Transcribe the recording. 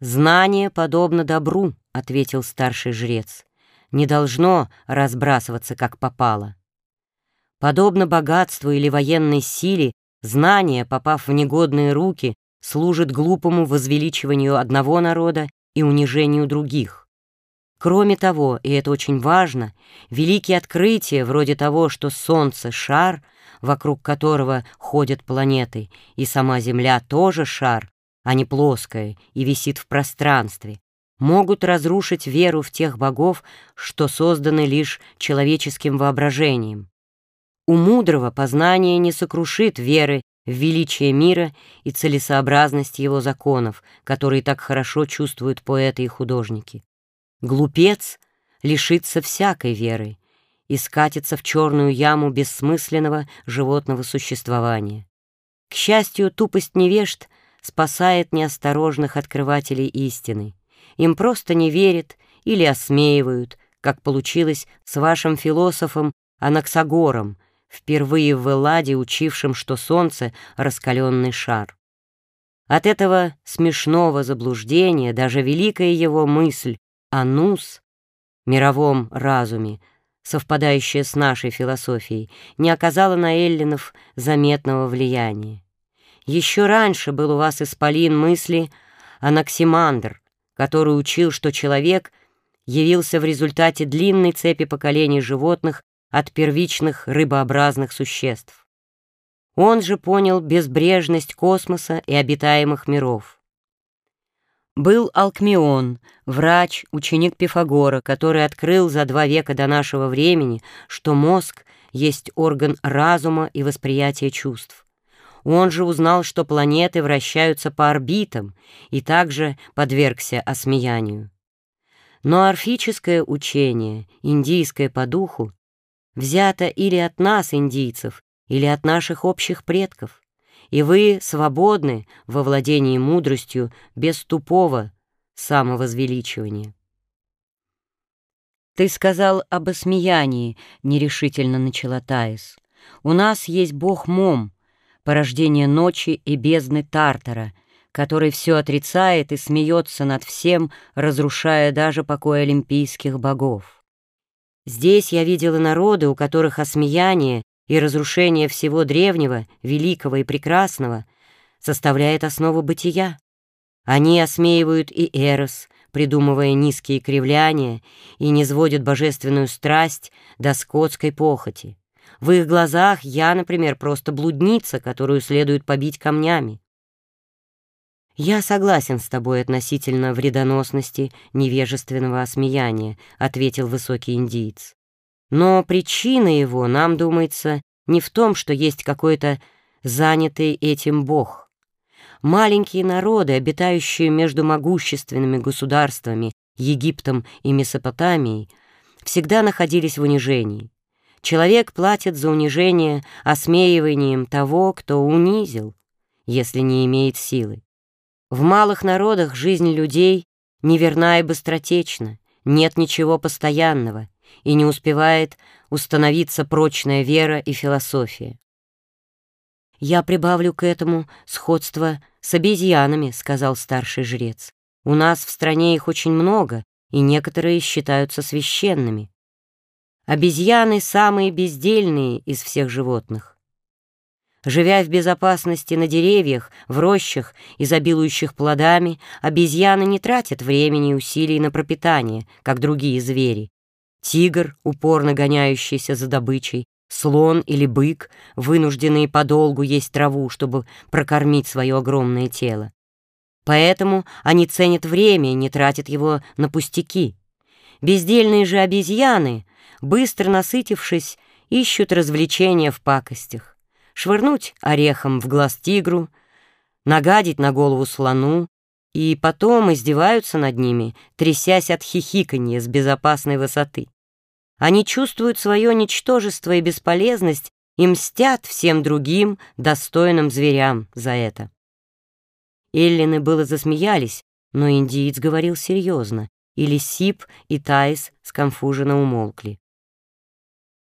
«Знание подобно добру», — ответил старший жрец. «Не должно разбрасываться, как попало. Подобно богатству или военной силе, знание, попав в негодные руки, служит глупому возвеличиванию одного народа и унижению других. Кроме того, и это очень важно, великие открытия, вроде того, что Солнце — шар, вокруг которого ходят планеты, и сама Земля тоже шар, а не плоская и висит в пространстве, могут разрушить веру в тех богов, что созданы лишь человеческим воображением. У мудрого познание не сокрушит веры в величие мира и целесообразность его законов, которые так хорошо чувствуют поэты и художники. Глупец лишится всякой веры и скатится в черную яму бессмысленного животного существования. К счастью, тупость невежд спасает неосторожных открывателей истины. Им просто не верят или осмеивают, как получилось с вашим философом Анаксагором, впервые в Элладе учившим, что солнце — раскаленный шар. От этого смешного заблуждения даже великая его мысль о нус, мировом разуме, совпадающая с нашей философией, не оказала на эллинов заметного влияния. Еще раньше был у вас исполин мысли Анаксимандр, который учил, что человек явился в результате длинной цепи поколений животных от первичных рыбообразных существ. Он же понял безбрежность космоса и обитаемых миров. Был Алкмион, врач, ученик Пифагора, который открыл за два века до нашего времени, что мозг есть орган разума и восприятия чувств. Он же узнал, что планеты вращаются по орбитам и также подвергся осмеянию. Но орфическое учение, индийское по духу, взято или от нас, индийцев, или от наших общих предков, и вы свободны во владении мудростью без тупого самовозвеличивания. «Ты сказал об осмеянии», — нерешительно начала Таис. «У нас есть бог Мом, порождение ночи и бездны Тартара, который все отрицает и смеется над всем, разрушая даже покой олимпийских богов. Здесь я видела народы, у которых осмеяние и разрушение всего древнего, великого и прекрасного составляет основу бытия. Они осмеивают и Эрос, придумывая низкие кривляния, и не сводят божественную страсть до скотской похоти. В их глазах я, например, просто блудница, которую следует побить камнями. «Я согласен с тобой относительно вредоносности невежественного осмеяния», — ответил высокий индиец. «Но причина его, нам думается, не в том, что есть какой-то занятый этим бог. Маленькие народы, обитающие между могущественными государствами Египтом и Месопотамией, всегда находились в унижении. Человек платит за унижение осмеиванием того, кто унизил, если не имеет силы. В малых народах жизнь людей неверна и быстротечна, нет ничего постоянного, и не успевает установиться прочная вера и философия. «Я прибавлю к этому сходство с обезьянами», — сказал старший жрец. «У нас в стране их очень много, и некоторые считаются священными. Обезьяны самые бездельные из всех животных. Живя в безопасности на деревьях, в рощах, изобилующих плодами, обезьяны не тратят времени и усилий на пропитание, как другие звери. Тигр, упорно гоняющийся за добычей, слон или бык, вынужденные подолгу есть траву, чтобы прокормить свое огромное тело. Поэтому они ценят время и не тратят его на пустяки. Бездельные же обезьяны — быстро насытившись, ищут развлечения в пакостях. Швырнуть орехом в глаз тигру, нагадить на голову слону, и потом издеваются над ними, трясясь от хихиканья с безопасной высоты. Они чувствуют свое ничтожество и бесполезность и мстят всем другим достойным зверям за это. Эллины было засмеялись, но индиец говорил серьезно, и Лисип, и Таис сконфуженно умолкли.